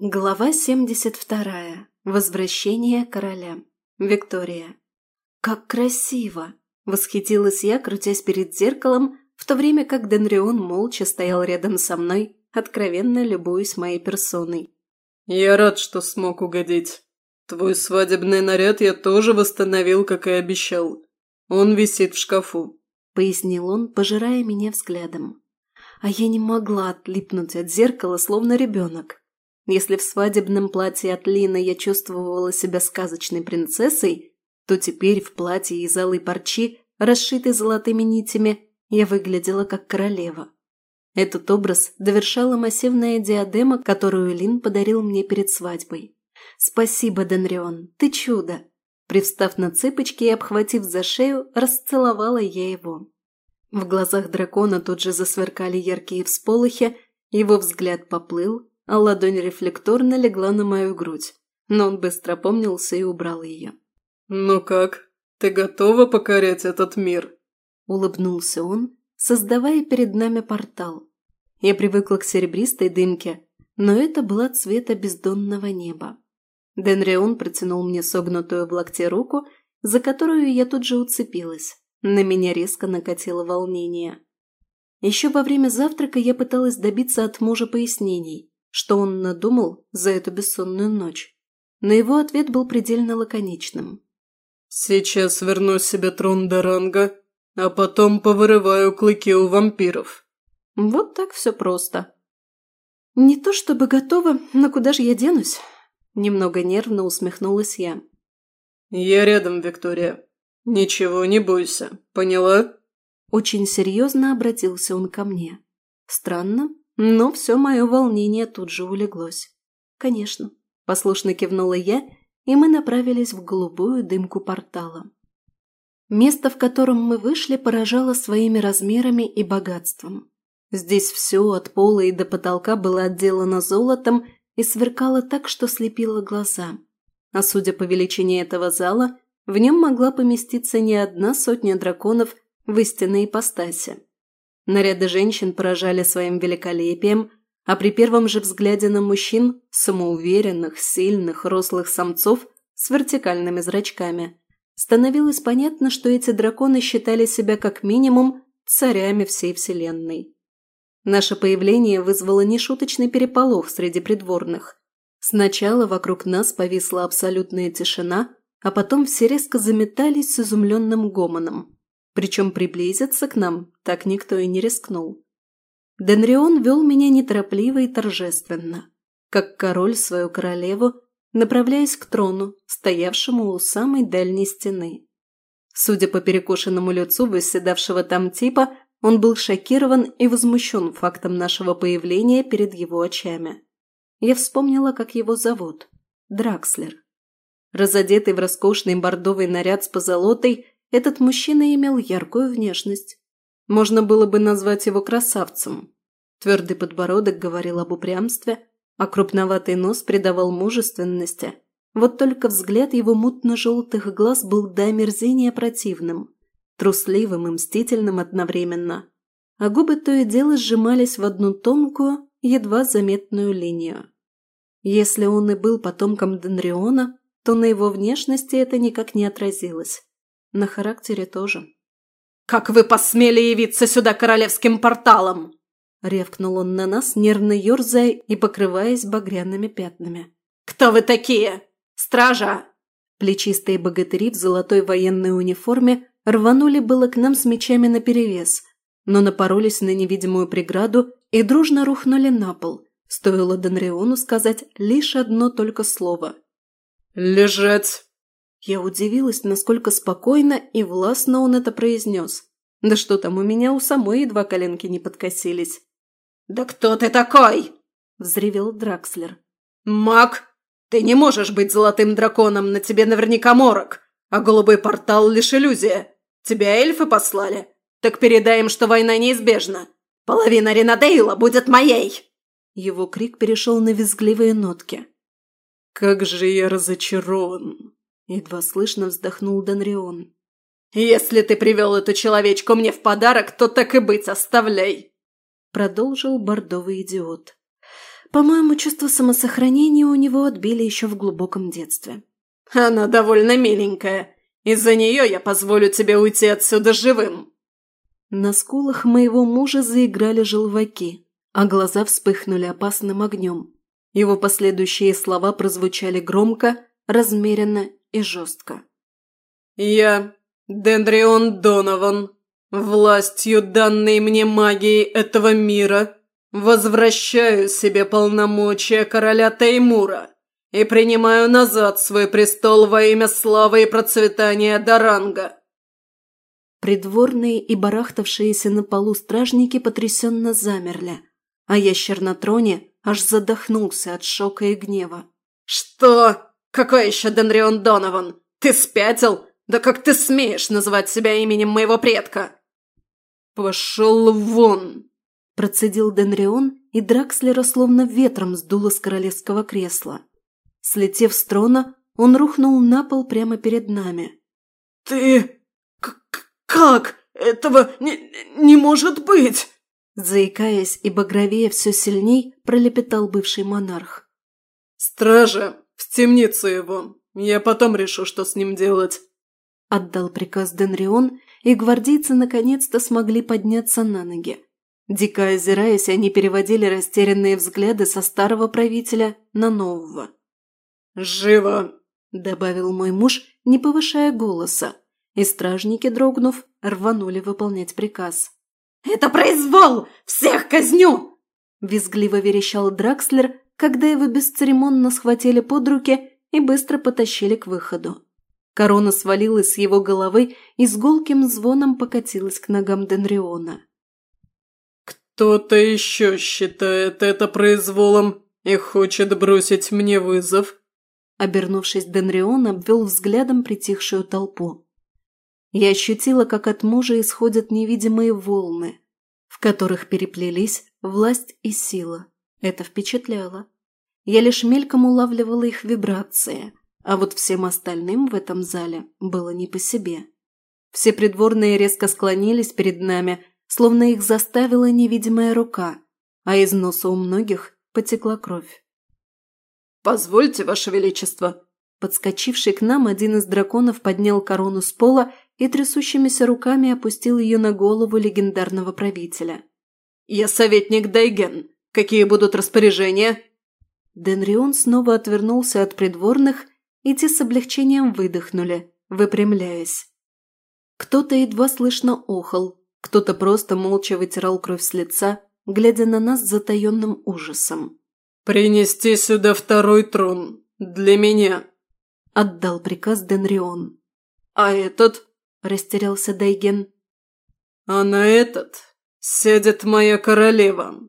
Глава 72. Возвращение короля. Виктория. «Как красиво!» – восхитилась я, крутясь перед зеркалом, в то время как Денрион молча стоял рядом со мной, откровенно любуясь моей персоной. «Я рад, что смог угодить. Твой свадебный наряд я тоже восстановил, как и обещал. Он висит в шкафу», – пояснил он, пожирая меня взглядом. А я не могла отлипнуть от зеркала, словно ребенок. Если в свадебном платье от Лины я чувствовала себя сказочной принцессой, то теперь в платье из алой парчи, расшитой золотыми нитями, я выглядела как королева. Этот образ довершала массивная диадема, которую Лин подарил мне перед свадьбой. «Спасибо, Денрион, ты чудо!» Привстав на цыпочки и обхватив за шею, расцеловала я его. В глазах дракона тут же засверкали яркие всполохи, его взгляд поплыл, а ладонь рефлекторно легла на мою грудь, но он быстро помнился и убрал ее. «Ну как, ты готова покорять этот мир?» Улыбнулся он, создавая перед нами портал. Я привыкла к серебристой дымке, но это была цвета бездонного неба. Денрион протянул мне согнутую в локте руку, за которую я тут же уцепилась. На меня резко накатило волнение. Еще во время завтрака я пыталась добиться от мужа пояснений, что он надумал за эту бессонную ночь. Но его ответ был предельно лаконичным. «Сейчас верну себе трон Даранга, а потом повырываю клыки у вампиров». Вот так все просто. «Не то чтобы готова, но куда же я денусь?» Немного нервно усмехнулась я. «Я рядом, Виктория. Ничего не бойся, поняла?» Очень серьезно обратился он ко мне. Странно, но все мое волнение тут же улеглось. «Конечно», – послушно кивнула я, и мы направились в голубую дымку портала. Место, в котором мы вышли, поражало своими размерами и богатством. Здесь все от пола и до потолка было отделано золотом и сверкало так, что слепило глаза. А судя по величине этого зала, в нем могла поместиться не одна сотня драконов в истинной ипостаси. Наряды женщин поражали своим великолепием, а при первом же взгляде на мужчин, самоуверенных, сильных, рослых самцов с вертикальными зрачками, становилось понятно, что эти драконы считали себя как минимум царями всей Вселенной. Наше появление вызвало нешуточный переполох среди придворных. Сначала вокруг нас повисла абсолютная тишина, а потом все резко заметались с изумленным гомоном. Причем приблизиться к нам так никто и не рискнул. Денрион вел меня неторопливо и торжественно, как король свою королеву, направляясь к трону, стоявшему у самой дальней стены. Судя по перекошенному лицу восседавшего там типа, он был шокирован и возмущен фактом нашего появления перед его очами. Я вспомнила, как его зовут – Дракслер. Разодетый в роскошный бордовый наряд с позолотой – этот мужчина имел яркую внешность. Можно было бы назвать его красавцем. Твердый подбородок говорил об упрямстве, а крупноватый нос придавал мужественности. Вот только взгляд его мутно-желтых глаз был до омерзения противным, трусливым и мстительным одновременно. А губы то и дело сжимались в одну тонкую, едва заметную линию. Если он и был потомком Денриона, то на его внешности это никак не отразилось. На характере тоже. «Как вы посмели явиться сюда королевским порталом?» Ревкнул он на нас, нервно ерзая и покрываясь багряными пятнами. «Кто вы такие? Стража!» Плечистые богатыри в золотой военной униформе рванули было к нам с мечами наперевес, но напоролись на невидимую преграду и дружно рухнули на пол. Стоило Донриону сказать лишь одно только слово. «Лежать!» Я удивилась, насколько спокойно и властно он это произнес. Да что там, у меня у самой едва коленки не подкосились. «Да кто ты такой?» – взревел Дракслер. «Маг, ты не можешь быть золотым драконом, на тебе наверняка морок, а голубой портал лишь иллюзия. Тебя эльфы послали? Так передай им, что война неизбежна. Половина Ренадейла будет моей!» Его крик перешел на визгливые нотки. «Как же я разочарован!» Едва слышно вздохнул Донрион. «Если ты привел эту человечку мне в подарок, то так и быть, оставляй!» Продолжил бордовый идиот. По-моему, чувство самосохранения у него отбили еще в глубоком детстве. «Она довольно миленькая. Из-за нее я позволю тебе уйти отсюда живым». На скулах моего мужа заиграли желваки, а глаза вспыхнули опасным огнем. Его последующие слова прозвучали громко, размеренно и жестко. «Я, Дендрион Донован, властью данной мне магией этого мира, возвращаю себе полномочия короля Таймура и принимаю назад свой престол во имя славы и процветания Даранга». Придворные и барахтавшиеся на полу стражники потрясенно замерли, а ящер на троне аж задохнулся от шока и гнева. «Что? Какой еще Денрион Донован? Ты спятил? Да как ты смеешь называть себя именем моего предка?» «Пошел вон!» Процедил Денрион, и Дракслера словно ветром сдуло с королевского кресла. Слетев с трона, он рухнул на пол прямо перед нами. «Ты... как? Этого не, не может быть!» Заикаясь и багровее все сильней, пролепетал бывший монарх. «Стража, в темницу его. Я потом решу, что с ним делать». Отдал приказ Денрион, и гвардейцы наконец-то смогли подняться на ноги. Дико озираясь, они переводили растерянные взгляды со старого правителя на нового. «Живо!» – добавил мой муж, не повышая голоса, и стражники, дрогнув, рванули выполнять приказ. «Это произвол! Всех казню!» Визгливо верещал Дракслер, когда его бесцеремонно схватили под руки и быстро потащили к выходу. Корона свалилась с его головы и с гулким звоном покатилась к ногам Денриона. «Кто-то еще считает это произволом и хочет бросить мне вызов?» Обернувшись, Денрион обвел взглядом притихшую толпу. Я ощутила, как от мужа исходят невидимые волны, в которых переплелись власть и сила. Это впечатляло. Я лишь мельком улавливала их вибрации, а вот всем остальным в этом зале было не по себе. Все придворные резко склонились перед нами, словно их заставила невидимая рука, а из носа у многих потекла кровь. «Позвольте, Ваше Величество!» Подскочивший к нам один из драконов поднял корону с пола и трясущимися руками опустил ее на голову легендарного правителя. «Я советник Дайген. Какие будут распоряжения?» Денрион снова отвернулся от придворных, и те с облегчением выдохнули, выпрямляясь. Кто-то едва слышно охал, кто-то просто молча вытирал кровь с лица, глядя на нас с затаенным ужасом. «Принести сюда второй трон. Для меня», – отдал приказ Денрион. «А этот?» – растерялся Дайген. «А на этот сядет моя королева,